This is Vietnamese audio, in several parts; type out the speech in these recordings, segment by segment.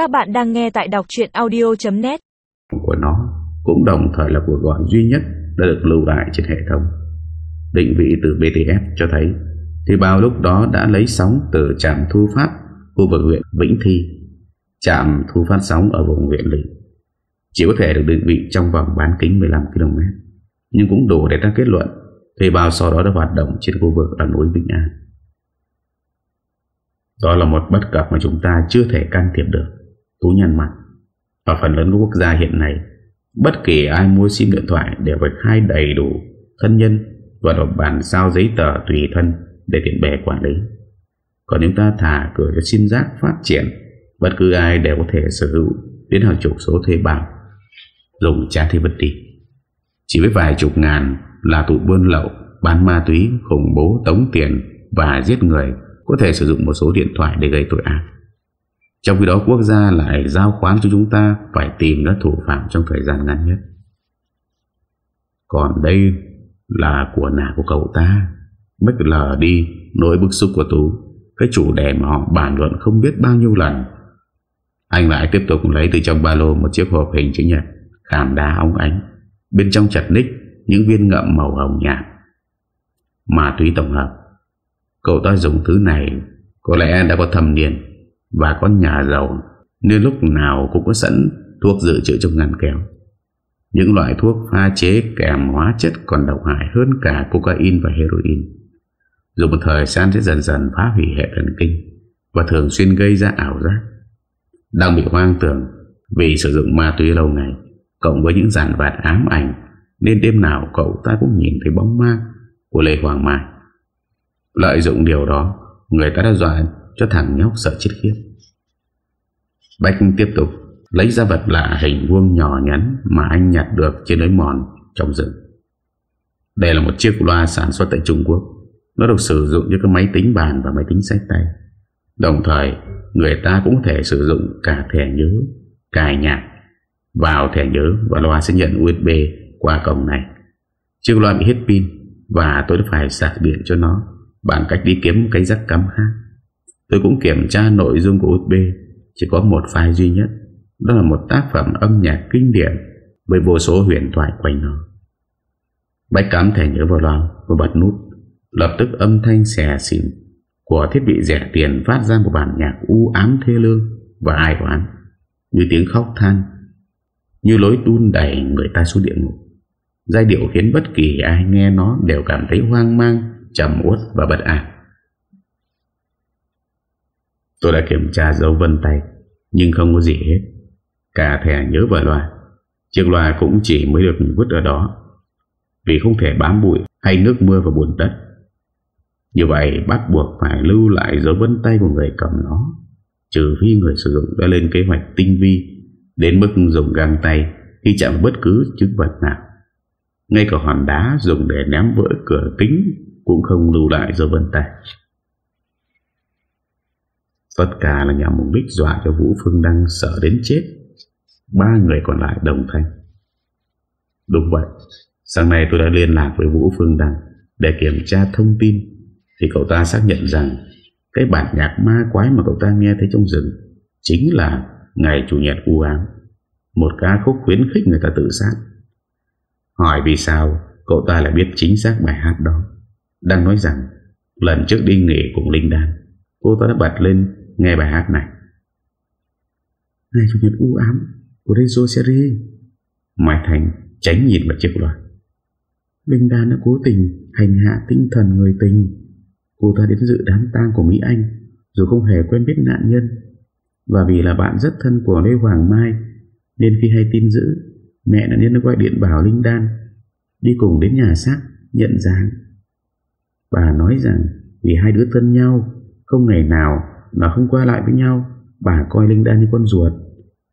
Các bạn đang nghe tại đọc chuyện audio.net Của nó cũng đồng thời là cuộc gọi duy nhất đã được lưu lại trên hệ thống. Định vị từ BTS cho thấy thì bao lúc đó đã lấy sóng từ trạm thu phát khu vực huyện Vĩnh Thi, trạm thu phát sóng ở vùng huyện Lị. Chỉ có thể được định vị trong vòng bán kính 15 km, nhưng cũng đủ để ta kết luận thuê bao sau đó đã hoạt động trên khu vực ở núi Vĩnh An. Đó là một bất cập mà chúng ta chưa thể can thiệp được. Tú nhăn mặt. Ở phần lớn các quốc gia hiện nay, bất kỳ ai mua sim điện thoại đều phải khai đầy đủ thân nhân và nộp bản sao giấy tờ tùy thân để tiện bè quản lý. Còn nếu ta thả cửa cho sim giác phát triển, bất cứ ai đều có thể sở hữu đến hàng chục số thuê bao, dùng trả thì vứt đi. Chỉ với vài chục ngàn là tụ buôn lậu, bán ma túy, khủng bố, tống tiền và giết người có thể sử dụng một số điện thoại để gây tội ác. Trong khi đó quốc gia lại giao khoán cho chúng ta phải tìm ra thủ phạm trong thời gian ngắn nhất. Còn đây là của nạ của cậu ta. bách lờ đi nỗi bức xúc của Tú. Cái chủ đề mà họ bàn luận không biết bao nhiêu lần. Anh lại tiếp tục lấy từ trong ba lô một chiếc hộp hình chữ nhật, khảm đá ống ánh. Bên trong chặt ních những viên ngậm màu hồng nhạt. Ma túy tổng hợp. Cậu ta dùng thứ này có lẽ đã có thầm niên và có nhà giàu nên lúc nào cũng có sẵn thuốc dự trữ trong ngăn kéo. Những loại thuốc pha chế kèm hóa chất còn độc hại hơn cả cocaine và heroin. Dù một thời gian sẽ dần dần phá hủy hệ thần kinh và thường xuyên gây ra ảo giác. Đang bị hoang tưởng vì sử dụng ma túy lâu ngày, cộng với những giàn vạt ám ảnh nên đêm nào cậu ta cũng nhìn thấy bóng ma của Lê Hoàng Mai. Lợi dụng điều đó, người ta đã dọa cho thằng nhóc sợ chết khiếp. Bách tiếp tục lấy ra vật lạ hình vuông nhỏ nhắn mà anh nhặt được trên lấy mòn trong rừng. Đây là một chiếc loa sản xuất tại Trung Quốc. Nó được sử dụng cho các máy tính bàn và máy tính sách tay. Đồng thời, người ta cũng có thể sử dụng cả thẻ nhớ, cài nhạc vào thẻ nhớ và loa sẽ nhận USB qua cổng này. Chiếc loa bị hết pin và tôi đã phải sạc điện cho nó bằng cách đi kiếm cái rắc cắm khác. Tôi cũng kiểm tra nội dung của USB Chỉ có một file duy nhất, Đó là một tác phẩm âm nhạc kinh điển Với vô số huyền thoại quanh nó. Bách cắm thẻ nhớ vào loa Và bật nút Lập tức âm thanh xè xỉn Của thiết bị rẻ tiền phát ra một bản nhạc u ám thê lương Và ai oán, Như tiếng khóc than, Như lối đun đẩy người ta xuống địa ngục. Giai điệu khiến bất kỳ ai nghe nó Đều cảm thấy hoang mang, Trầm uất và bật an. Tôi đã kiểm tra dấu vân tay, Nhưng không có gì hết. Cả thẻ nhớ và loa. Chiếc loa cũng chỉ mới được vứt ở đó. Vì không thể bám bụi Hay nước mưa và bùn đất. Như vậy, bắt buộc phải lưu lại dấu vân tay của người cầm nó, Trừ phi người sử dụng đã lên kế hoạch tinh vi Đến mức dùng găng tay Khi chạm bất cứ chứng vật nào. Ngay cả hòn đá dùng để ném vỡ cửa kính Cũng không lưu lại dấu vân tay. Tất cả là nhằm mục đích dọa cho Vũ Phương Đăng sợ đến chết. Ba người còn lại đồng thanh. Đúng vậy, Sáng nay tôi đã liên lạc với Vũ Phương Đăng Để kiểm tra thông tin. Thì cậu ta xác nhận rằng Cái bản nhạc ma quái mà cậu ta nghe thấy trong rừng Chính là Ngày Chủ nhật u ám. Một ca khúc khuyến khích người ta tự sát. Hỏi vì sao, Cậu ta lại biết chính xác bài hát đó. Đang nói rằng, Lần trước đi nghỉ cùng Linh Đan, Cô ta đã bật lên nghe bài hát này. Ngày Chủ nhật u ám của Radio Seri, Mai Thành tránh nhìn vào chiếc loa. Linh Đan đã cố tình hành hạ tinh thần người tình. Cô ta đến dự đám tang của Mỹ Anh dù không hề quen biết nạn nhân. Và vì là bạn rất thân của Lê Hoàng Mai nên khi hay tin dữ mẹ nạn nhân đã gọi điện bảo Linh Đan đi cùng đến nhà xác nhận dạng. bà nói rằng vì hai đứa thân nhau không ngày nào mà không qua lại với nhau. Bà coi Linh Đan như con ruột.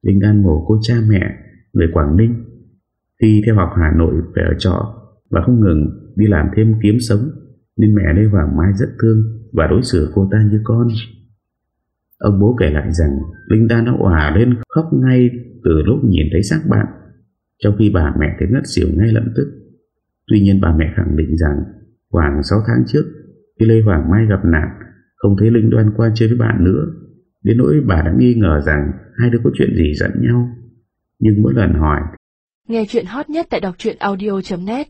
Linh Đan mổ cô cha mẹ Người Quảng Ninh Khi theo học Hà Nội về ở trọ Và không ngừng đi làm thêm kiếm sống. Nên mẹ Lê Hoàng Mai rất thương Và đối xử cô ta như con. Ông bố kể lại rằng Linh Đan đã hỏa lên khóc ngay Từ lúc nhìn thấy xác bạn, Trong khi bà mẹ thấy ngất xỉu ngay lập tức. Tuy nhiên bà mẹ khẳng định rằng Khoảng 6 tháng trước, Khi Lê Hoàng Mai gặp nạn không thấy Linh Đoan qua chơi với bạn nữa. Đến nỗi bà đã nghi ngờ rằng Hai đứa có chuyện gì giận nhau. Nhưng mỗi lần hỏi Nghe chuyện hot nhất tại đọc audio.net